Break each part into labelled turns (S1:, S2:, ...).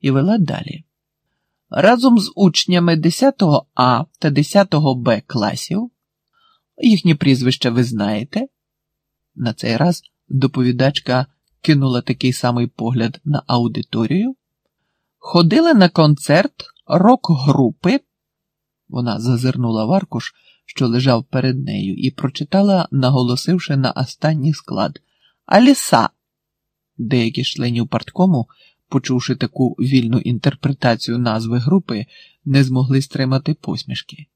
S1: і вела далі. Разом з учнями 10 А та 10 Б класів, їхні прізвища ви знаєте. На цей раз доповідачка кинула такий самий погляд на аудиторію, ходили на концерт рок-групи. Вона зазирнула в аркуш, що лежав перед нею, і прочитала, наголосивши на останній склад Аліса. Деякі членів парткому, почувши таку вільну інтерпретацію назви групи, не змогли стримати посмішки.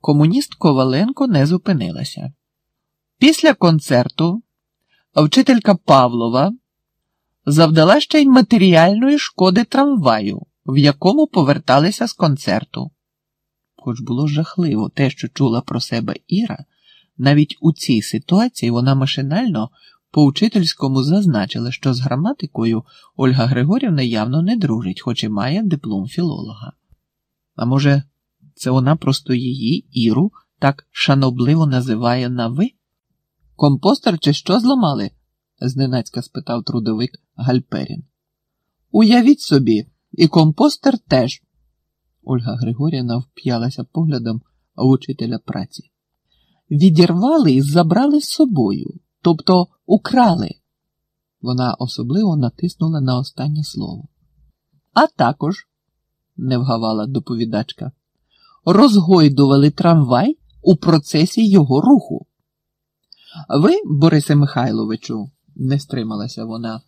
S1: Комуніст Коваленко не зупинилася. Після концерту вчителька Павлова завдала ще й матеріальної шкоди трамваю, в якому поверталися з концерту. Хоч було жахливо те, що чула про себе Іра, навіть у цій ситуації вона машинально по учительському зазначила, що з граматикою Ольга Григорівна явно не дружить, хоч і має диплом філолога. А може, це вона просто її Іру так шанобливо називає на ви? Компостер чи що зламали? зненацька спитав трудовик Гальперін. Уявіть собі, і компостер теж. Ольга Григорівна вп'ялася поглядом учителя праці. Відірвали і забрали з собою, тобто украли. Вона особливо натиснула на останнє слово. А також, не вгавала доповідачка, розгойдували трамвай у процесі його руху. Ви, Борисе Михайловичу, не стрималася вона.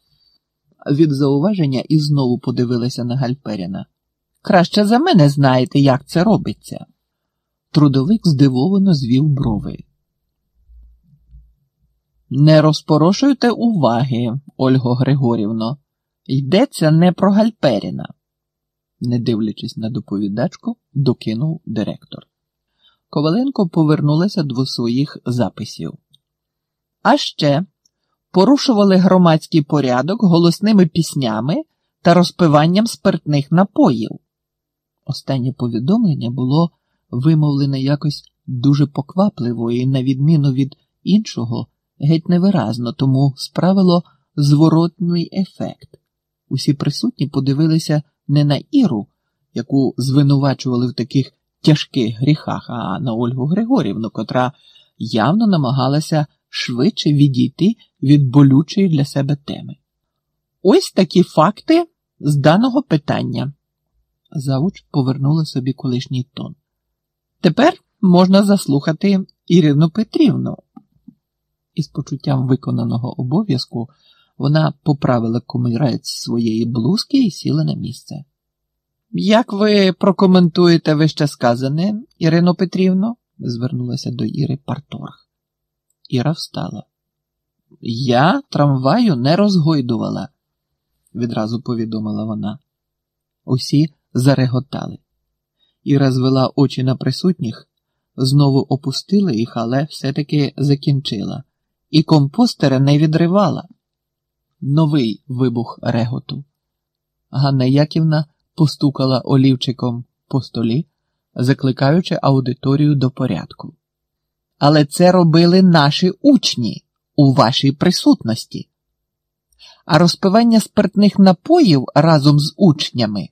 S1: Від зауваження і знову подивилася на Гальперіна. Краще за мене знаєте, як це робиться. Трудовик здивовано звів брови. Не розпорошуйте уваги, Ольго Григорівно. Йдеться не про Гальперіна, не дивлячись на доповідачку, докинув директор. Коваленко повернулася до своїх записів. А ще порушували громадський порядок голосними піснями та розпиванням спиртних напоїв. Останнє повідомлення було вимовлене якось дуже поквапливо і, на відміну від іншого, геть невиразно, тому справило зворотний ефект. Усі присутні подивилися не на Іру, яку звинувачували в таких тяжких гріхах, а на Ольгу Григорівну, котра явно намагалася швидше відійти від болючої для себе теми. Ось такі факти з даного питання. Завуч повернула собі колишній тон. Тепер можна заслухати Ірину Петрівну. Із почуттям виконаного обов'язку вона поправила комірець своєї блузки і сіла на місце. Як ви прокоментуєте вище сказане, Ірино Петрівно? звернулася до Іри Парторг. Іра встала. Я трамваю не розгойдувала, відразу повідомила вона. Усі зареготали. Іра звела очі на присутніх, знову опустила їх, але все-таки закінчила, і компостера не відривала. Новий вибух реготу. Ганна Яківна постукала олівчиком по столі, закликаючи аудиторію до порядку. Але це робили наші учні у вашій присутності. А розпивання спиртних напоїв разом з учнями.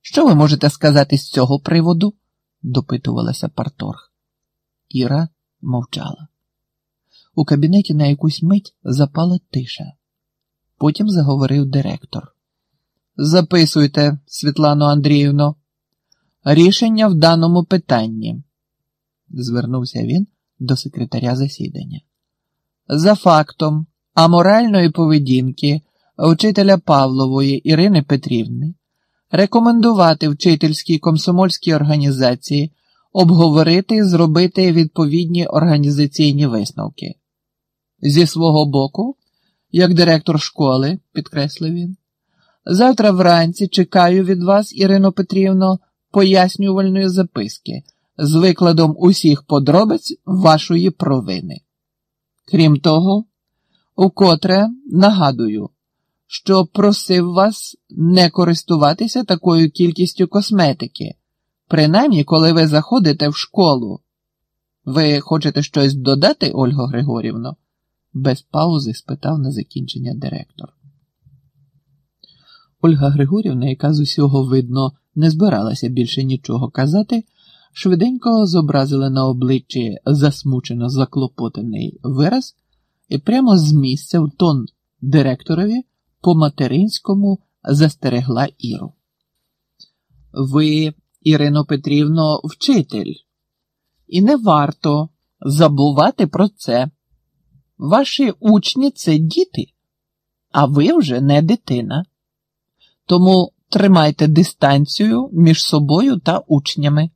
S1: Що ви можете сказати з цього приводу? допитувалася Парторг. Іра мовчала. У кабінеті на якусь мить запала тиша. Потім заговорив директор. Записуйте, Світлано Андріївно, рішення в даному питанні, звернувся він до секретаря засідання. За фактом аморальної поведінки вчителя Павлової Ірини Петрівни рекомендувати вчительській комсомольській організації обговорити і зробити відповідні організаційні висновки. Зі свого боку, як директор школи, підкреслив він, завтра вранці чекаю від вас, Ірино Петрівно, пояснювальної записки з викладом усіх подробиць вашої провини. Крім того, укотре нагадую, що просив вас не користуватися такою кількістю косметики, принаймні, коли ви заходите в школу. Ви хочете щось додати, Ольго Григорівно? Без паузи спитав на закінчення директор. Ольга Григорівна, яка з усього видно не збиралася більше нічого казати, швиденько зобразила на обличчі засмучено заклопотаний вираз і прямо з місця в тон директорові по материнському застерегла Іру. Ви, Ірино Петрівно, вчитель, і не варто забувати про це. Ваші учні це діти, а ви вже не дитина. Тому тримайте дистанцію між собою та учнями.